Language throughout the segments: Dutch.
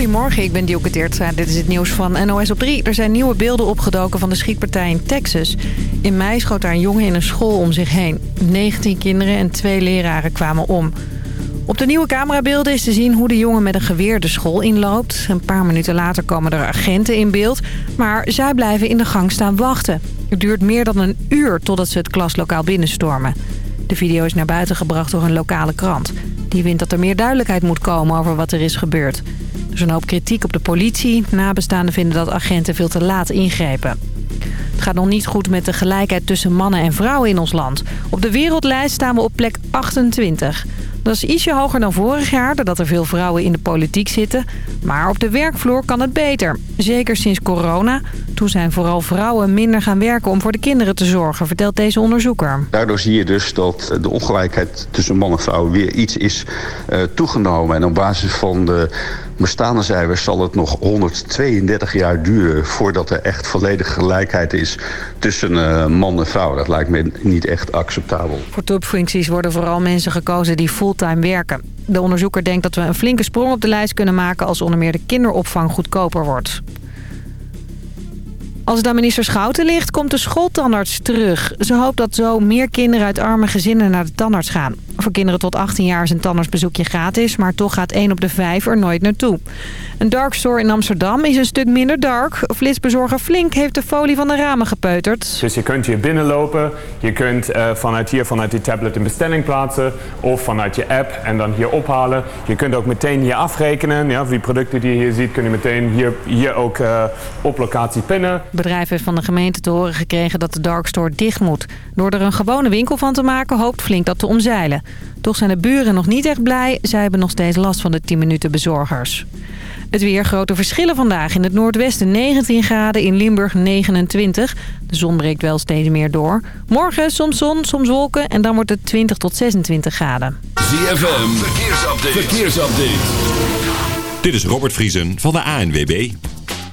Goedemorgen, ik ben Dielke Teertstra. Dit is het nieuws van NOS op 3. Er zijn nieuwe beelden opgedoken van de schietpartij in Texas. In mei schoot daar een jongen in een school om zich heen. 19 kinderen en twee leraren kwamen om. Op de nieuwe camerabeelden is te zien hoe de jongen met een geweer de school inloopt. Een paar minuten later komen er agenten in beeld. Maar zij blijven in de gang staan wachten. Het duurt meer dan een uur totdat ze het klaslokaal binnenstormen. De video is naar buiten gebracht door een lokale krant. Die vindt dat er meer duidelijkheid moet komen over wat er is gebeurd. Er is een hoop kritiek op de politie. Nabestaanden vinden dat agenten veel te laat ingrepen. Het gaat nog niet goed met de gelijkheid tussen mannen en vrouwen in ons land. Op de wereldlijst staan we op plek 28. Dat is ietsje hoger dan vorig jaar, doordat er veel vrouwen in de politiek zitten. Maar op de werkvloer kan het beter. Zeker sinds corona. Toen zijn vooral vrouwen minder gaan werken om voor de kinderen te zorgen, vertelt deze onderzoeker. Daardoor zie je dus dat de ongelijkheid tussen man en vrouw weer iets is uh, toegenomen. En op basis van de bestaande cijfers zal het nog 132 jaar duren... voordat er echt volledige gelijkheid is tussen uh, man en vrouw. Dat lijkt me niet echt acceptabel. Voor topfuncties worden vooral mensen gekozen die fulltime werken. De onderzoeker denkt dat we een flinke sprong op de lijst kunnen maken... als onder meer de kinderopvang goedkoper wordt. Als het aan minister Schouten ligt, komt de schooltandarts terug. Ze hoopt dat zo meer kinderen uit arme gezinnen naar de tandarts gaan. Voor kinderen tot 18 jaar is een tandartsbezoekje gratis... maar toch gaat 1 op de 5 er nooit naartoe. Een dark store in Amsterdam is een stuk minder dark. Flitsbezorger Flink heeft de folie van de ramen gepeuterd. Dus je kunt hier binnenlopen. Je kunt uh, vanuit hier, vanuit die tablet een bestelling plaatsen. Of vanuit je app en dan hier ophalen. Je kunt ook meteen hier afrekenen. Ja, die producten die je hier ziet kun je meteen hier, hier ook uh, op locatie pinnen. Het bedrijf heeft van de gemeente te horen gekregen dat de dark store dicht moet. Door er een gewone winkel van te maken hoopt Flink dat te omzeilen. Toch zijn de buren nog niet echt blij. Zij hebben nog steeds last van de 10 minuten bezorgers. Het weer grote verschillen vandaag. In het noordwesten 19 graden, in Limburg 29. De zon breekt wel steeds meer door. Morgen soms zon, soms wolken en dan wordt het 20 tot 26 graden. ZFM, verkeersupdate. verkeersupdate. Dit is Robert Vriesen van de ANWB.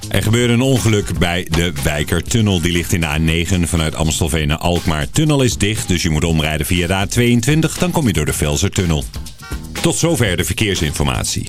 Er gebeurde een ongeluk bij de Wijkertunnel. Die ligt in de A9 vanuit Amstelveen naar Alkmaar. Tunnel is dicht, dus je moet omrijden via de A22. Dan kom je door de Velsertunnel. Tot zover de verkeersinformatie.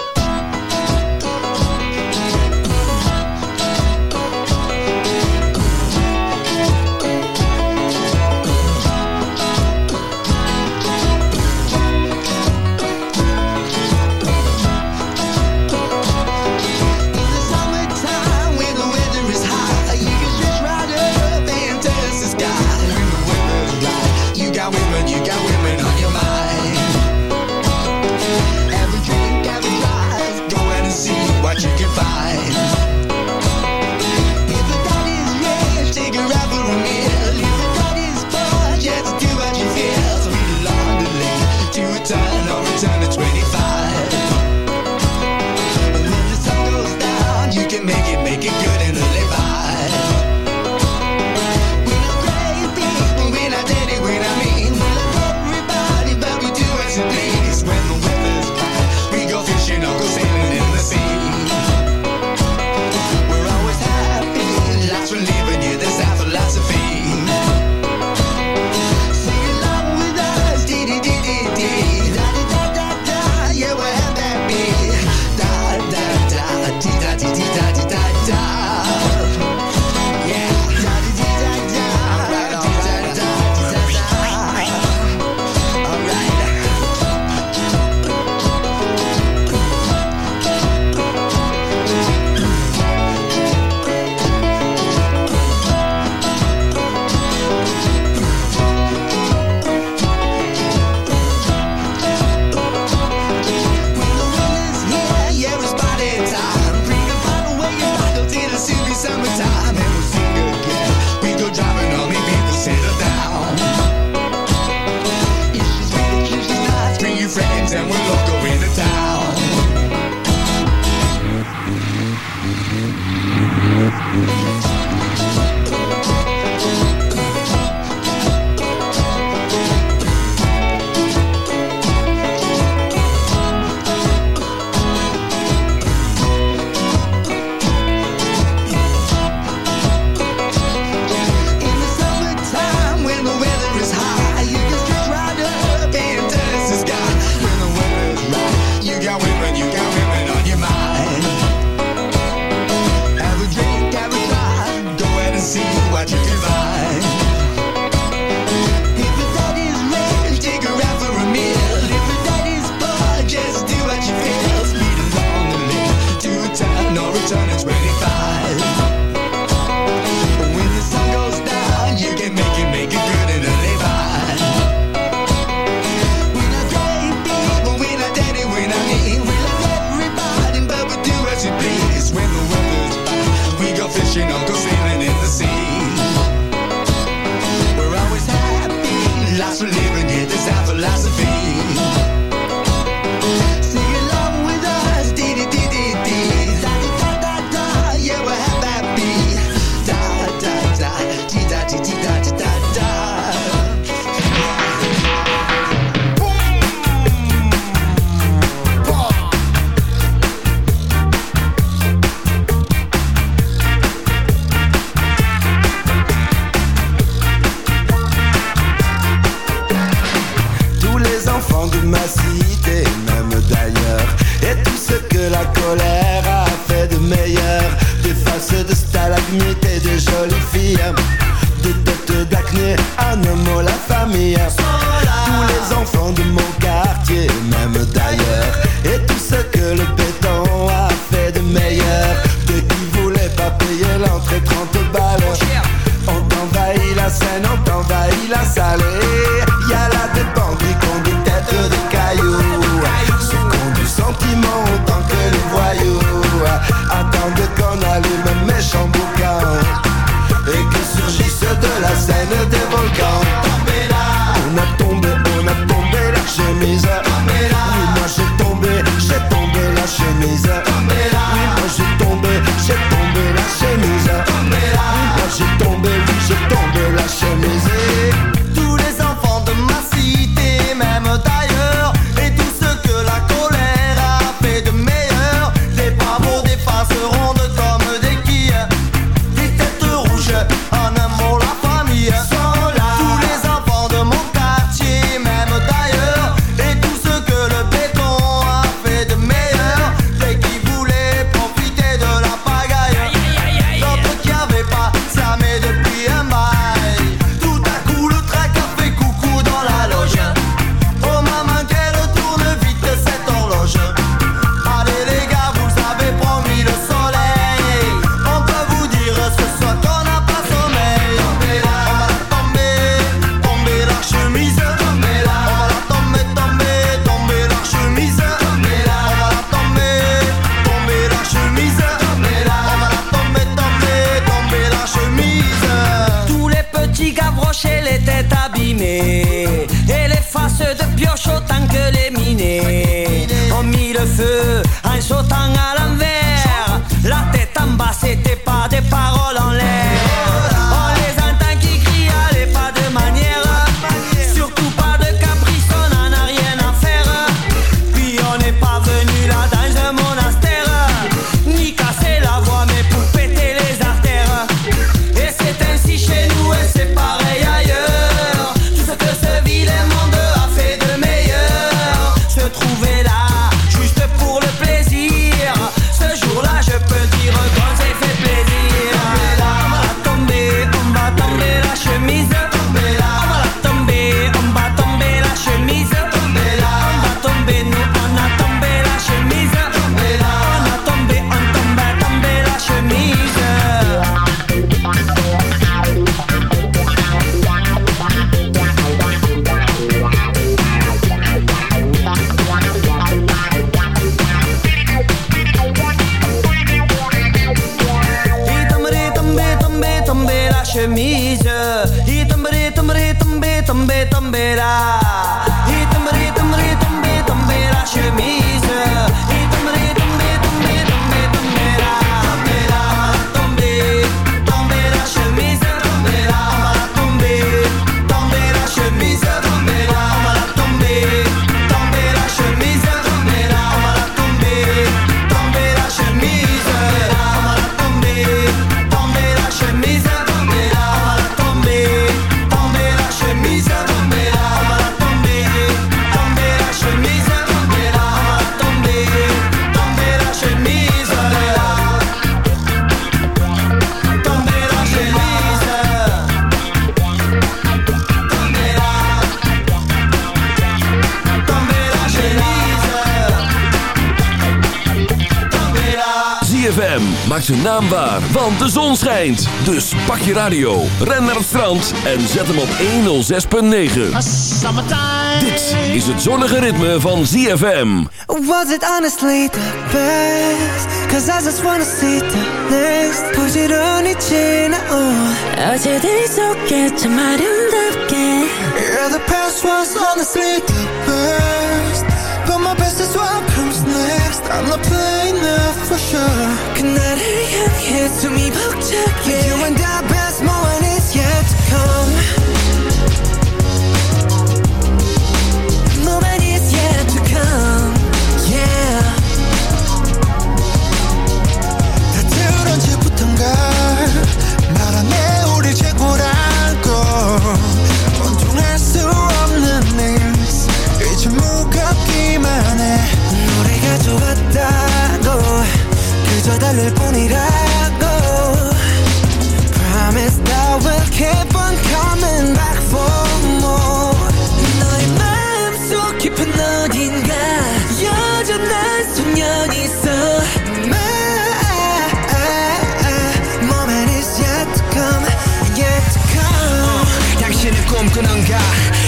Maak zijn naam waar, want de zon schijnt. Dus pak je radio, ren naar het strand en zet hem op 106.9. Dit is het zonnige ritme van ZFM. Was it honestly the best? Cause I just wanna see the next 부지런히 지나온 어제들이 속했지만 아름답게 Yeah the past was honestly the best comes next I'm not playing now for sure 그날을 향해 숨이 벅차게 You and I best moment 달랠 뿐이라고 Promise that we'll keep on coming back for more 너의 마음속 깊은 어딘가 여전한 소년이 있어 My moment is yet to come Yet to come 당신은 꿈꾸는가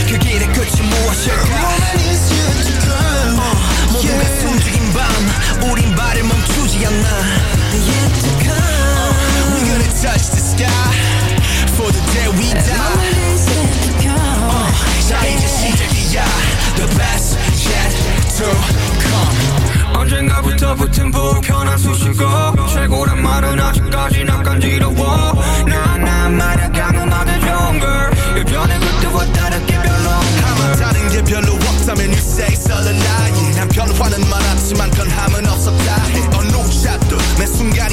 그 길의 끝이 무엇일까 붙은 불편한 수식어. 최고란 말은 아직까지 낯간지러워. 나난 말야 강음하게 좋은 걸. 예전에 그때와 다르게 별로 아마 다른 게 별로 없다면 you say it's all a lie 난 변화는 많았지만 변함은 없었다. 해. 어느 샷도 매 순간이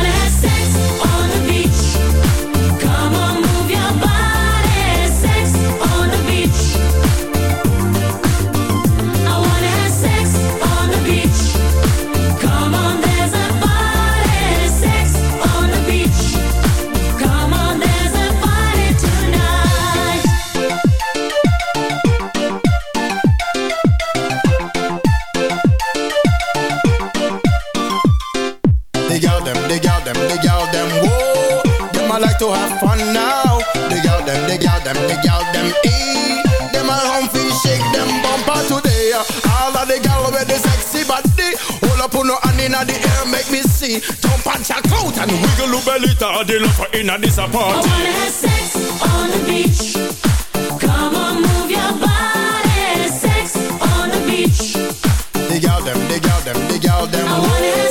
make me see. Jump and shout out and wiggle your belly to the love inna this I wanna have sex on the beach. Come on, move your body. Sex on the beach. Dig out them, dig out them, dig out them, I wanna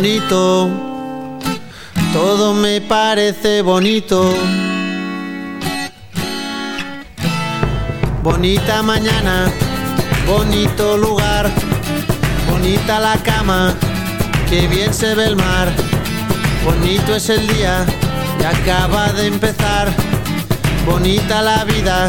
Bonito, todo me parece bonito. Bonita mañana, bonito lugar, bonita la cama, que bien se ve el mar. Bonito es el día que acaba de empezar, bonita la vida.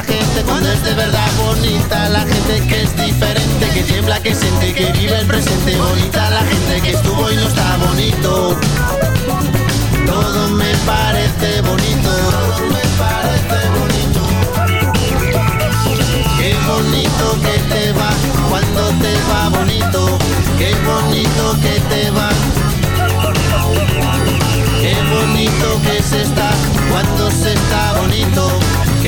gente cuando es de verdad bonita, la gente que es diferente, que tiembla, que siente, que vive el presente. Bonita la gente que estuvo y no está bonito. Todo me parece bonito, todo me parece bonito. Qué bonito que te va cuando te va bonito. Qué bonito que te va. Qué bonito que se está cuando se está bonito.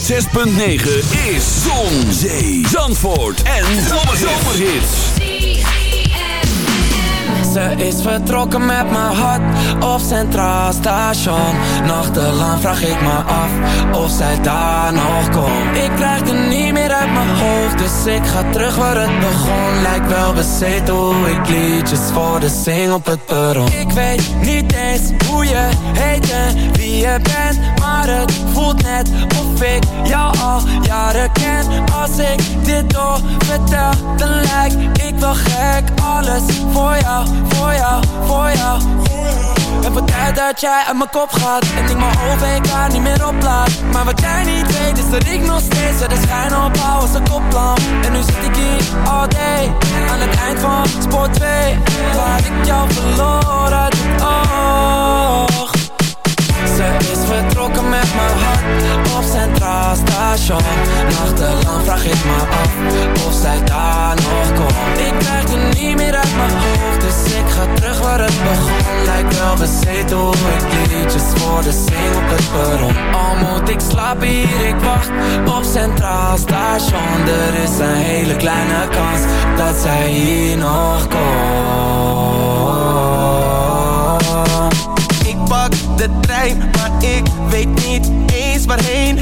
106.9 is Zon, Zee, Zandvoort en Zomerhits. Ze is vertrokken met mijn hart op Centraal Station. Nachtelang vraag ik me af of zij daar nog komt. Ik krijg het niet meer uit mijn hoofd Dus ik ga terug waar het begon. Lijkt wel bezeten hoe ik liedjes voor de zing op het perron. Ik weet niet eens hoe je heet en wie je bent Het voelt net of ik jou al jaren ken. Als ik dit door vertel dan lijk ik wel gek. Alles voor jou voor jou, voor jou. En voor tijd dat jij uit mijn kop gaat. En ik mijn OVK niet meer oplaat. Maar wat jij niet weet is dat ik nog steeds De schijn ophoud als een koplamp. En nu zit ik hier all day Aan het eind van spoor 2 Waar ik jou verloor uit het Station. Nachtelang vraag ik me af Of zij daar nog komt. Ik krijg het niet meer uit mijn hoofd Dus ik ga terug waar het begon. Lijkt wel bezeten hoe ik liedjes voor de zing op het perron. Al moet ik slapen hier, ik wacht op Centraal Station. Er is een hele kleine kans Dat zij hier nog komt. Ik pak de trein, maar ik weet niet eens waarheen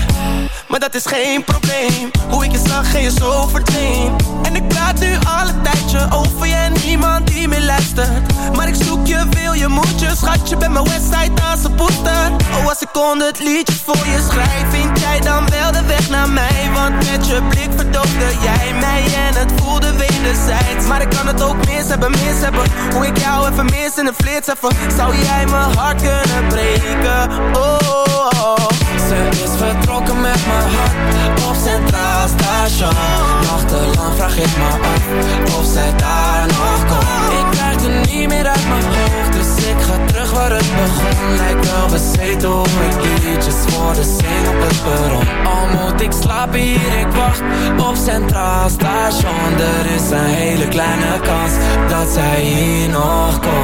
maar dat is geen probleem. Hoe ik je zag en je zo verdween En ik praat nu al een tijdje over je en niemand die meer luistert Maar ik zoek je, wil je, moet je Schatje, bij mijn website aan zijn poester Oh, als ik het liedje voor je schrijf Vind jij dan wel de weg naar mij? Want met je blik verdoofde jij mij En het voelde wederzijds Maar ik kan het ook mis hebben, mis hebben Hoe ik jou even mis in een flits even Zou jij mijn hart kunnen breken? Oh, oh, oh. Ze is vertrokken met mijn hart op Centraal Station Nachtelang vraag ik me af. Of zij daar nog komt. Ik krijg het niet meer uit mijn hoofd. Dus ik ga terug waar het begon. Lijkt wel bezeten hoe ik liedjes voor de zing op het perron. Al moet ik slapen hier, ik wacht op Centraal Station. Er is een hele kleine kans dat zij hier nog komt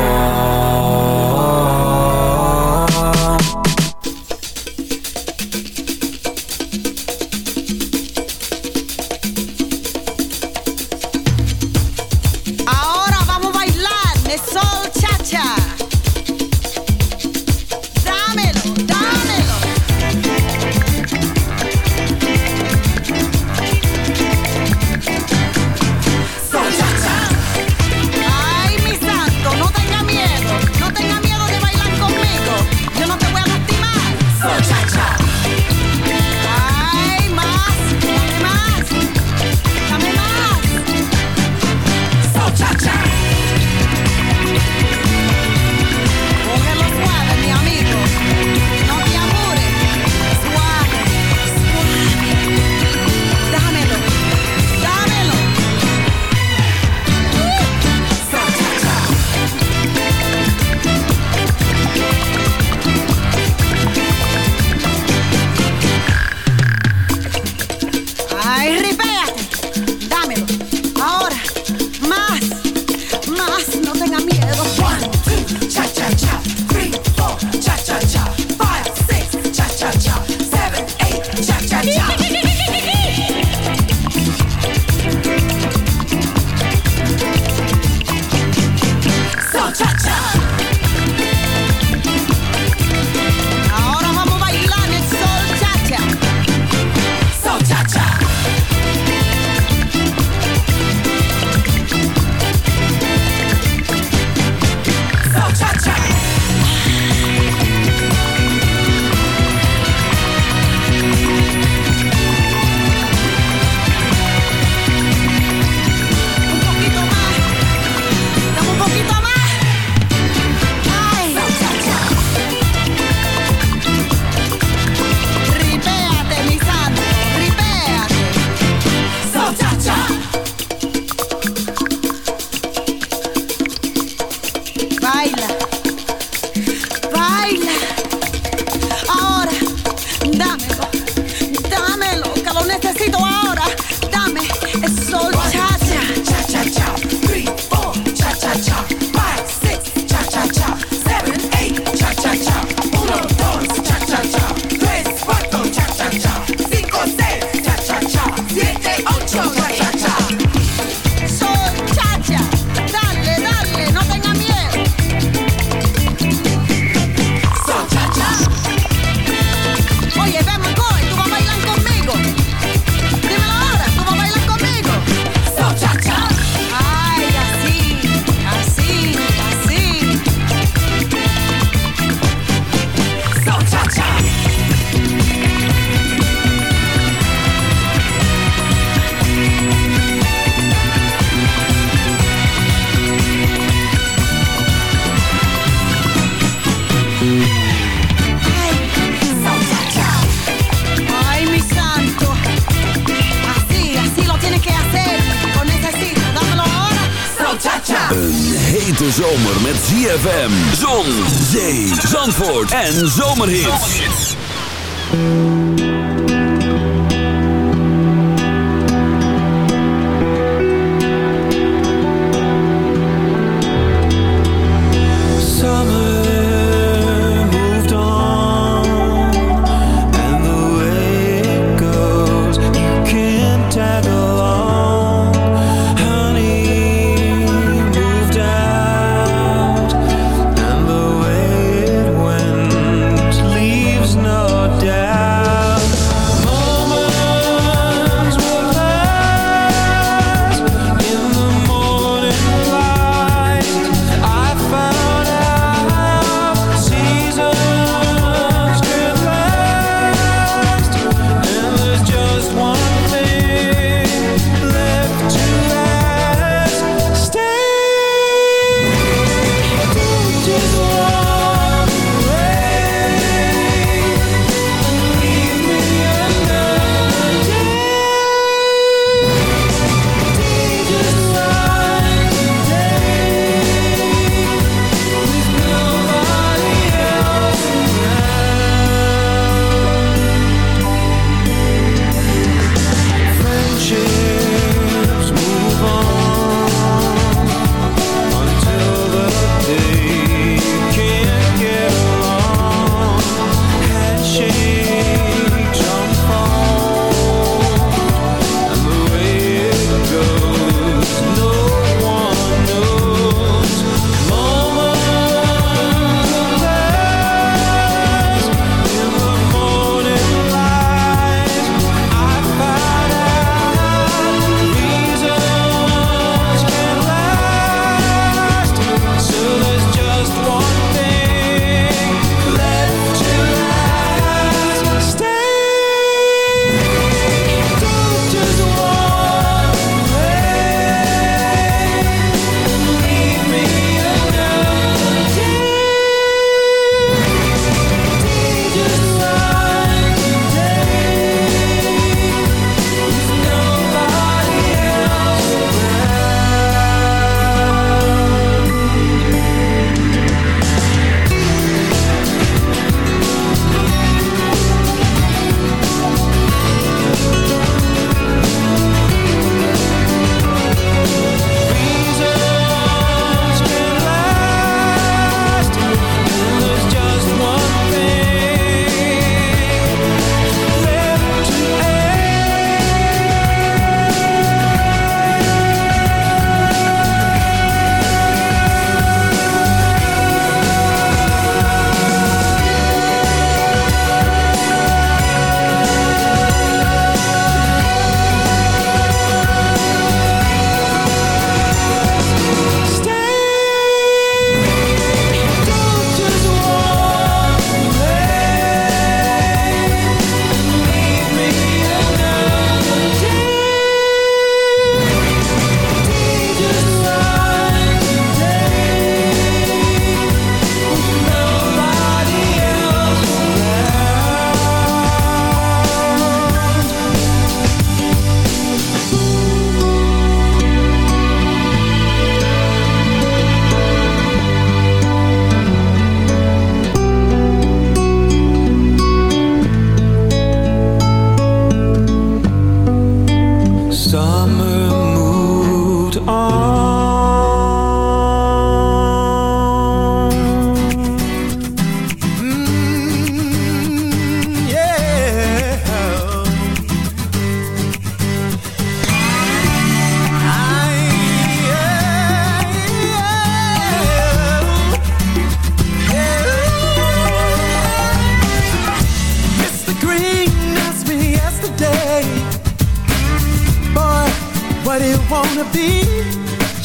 en zomerhits.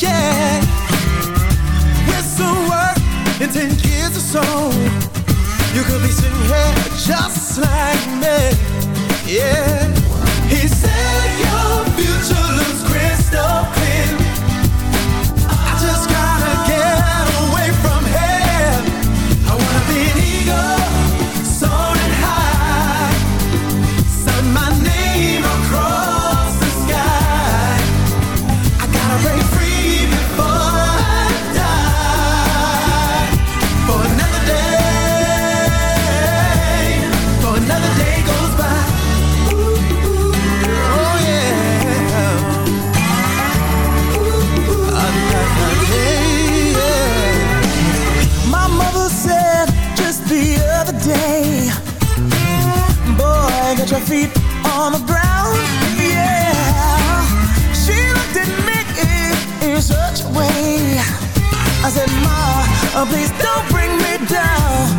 yeah. With some work in ten years or so, you could be sitting here just like me, yeah. He said your future looks crystal Oh, please don't bring me down.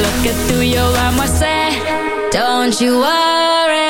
look at through your arm, I say, don't you worry.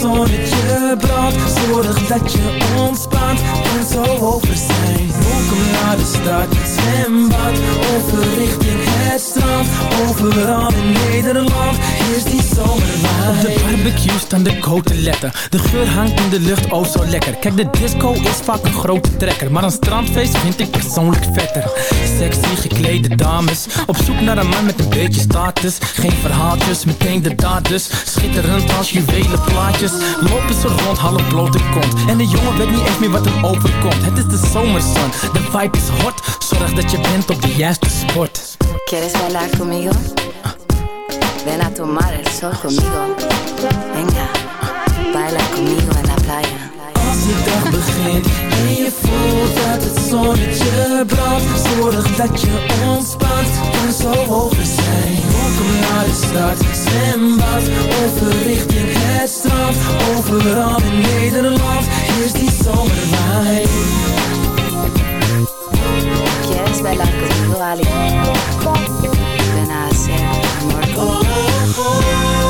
zonnetje brandt. Zorg dat je ontspant en zo over zijn. Welkom naar de stad, zwembad. Over richting het strand. Overal in Nederland is die zomerwijn Op de barbecue staan de koteletten De geur hangt in de lucht, oh zo lekker. Kijk de disco is vaak een grote trekker. Maar een strandfeest vind ik persoonlijk vetter. Sexy geklede dames. Op zoek naar een man met een beetje status. Geen verhaaltjes, meteen de daders. Schitterend als juwelen plaatjes Lopen ze rond, half blote kont En de jongen weet niet eens meer wat hem overkomt Het is de zomerzon, de vibe is hot Zorg dat je bent op de juiste sport ¿Quieres bailar conmigo? Ven a tomar el sol conmigo. Venga, baila conmigo en la playa. Als de dag begint. En je voelt dat het zonnetje brandt. Zorg dat je ontspant, kan zo over zijn. Welkom naar de stad, zwembad. Over richting het strand. Overal in Nederland. Is die zomerwijn. ¿Quieres bailar conmigo, Ali? Ven a hacer amor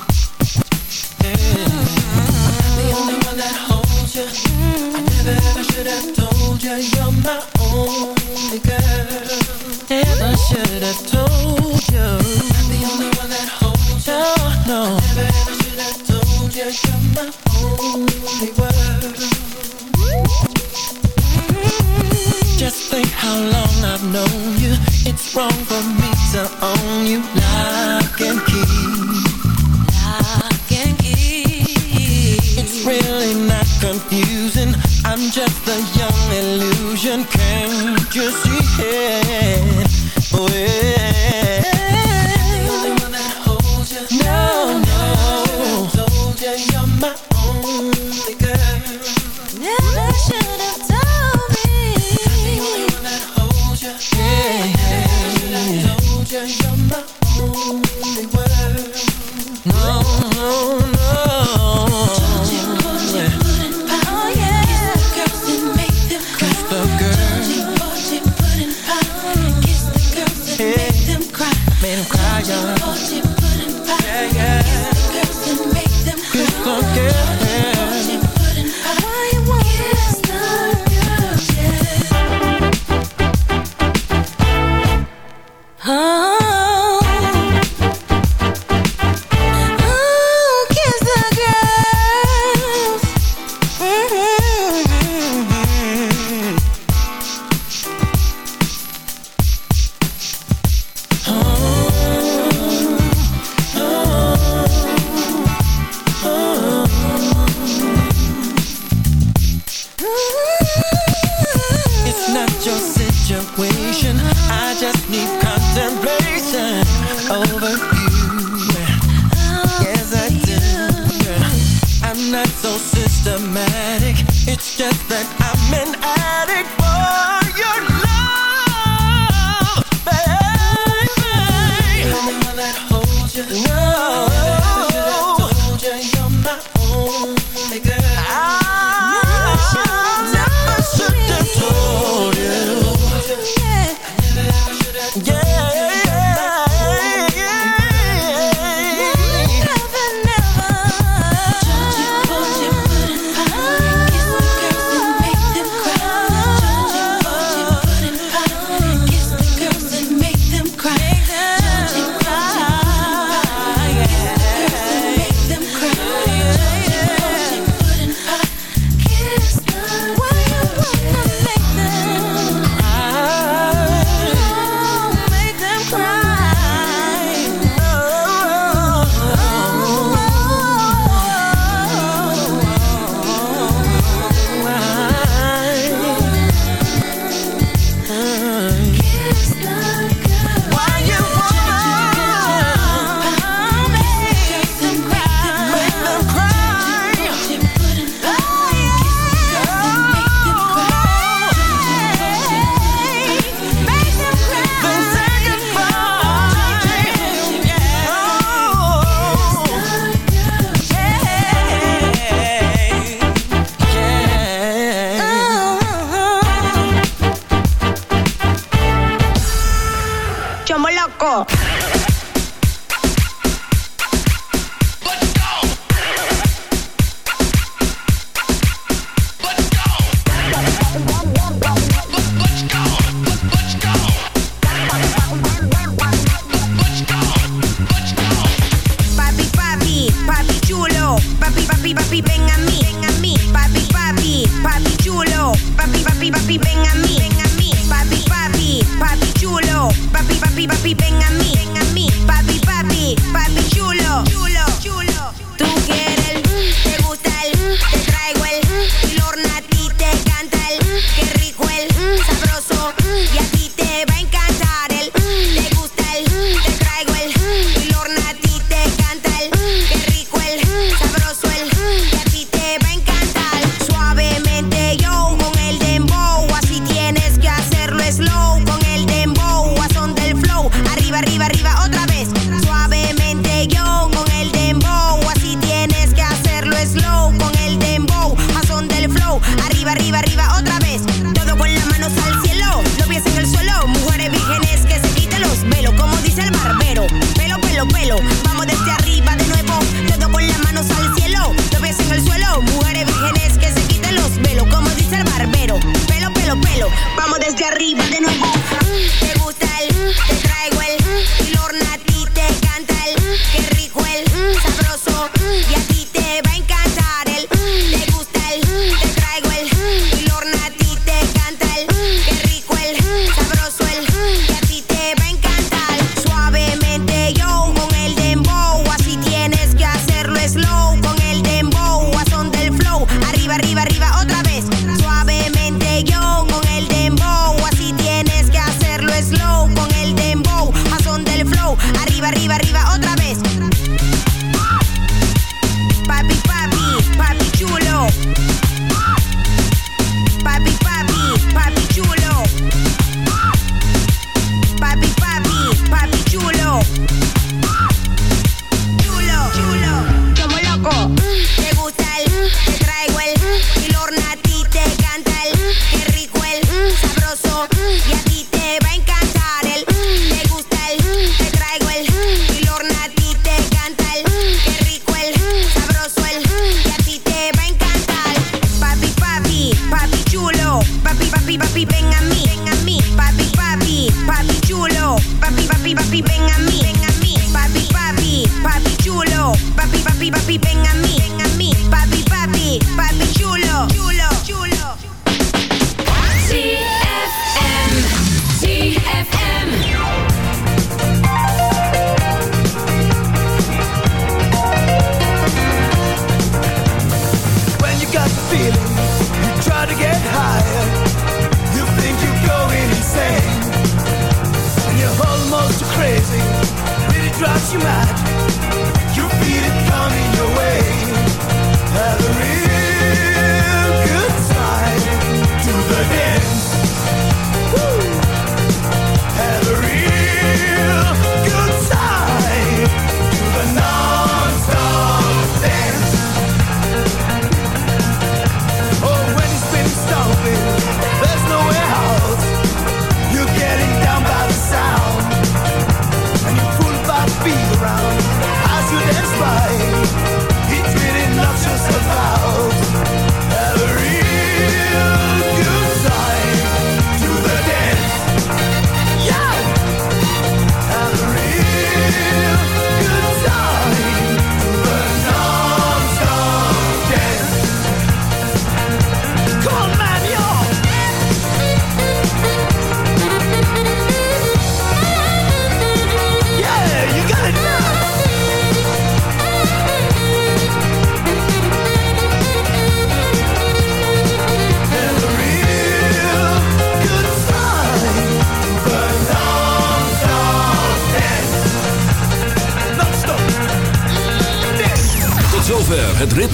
done.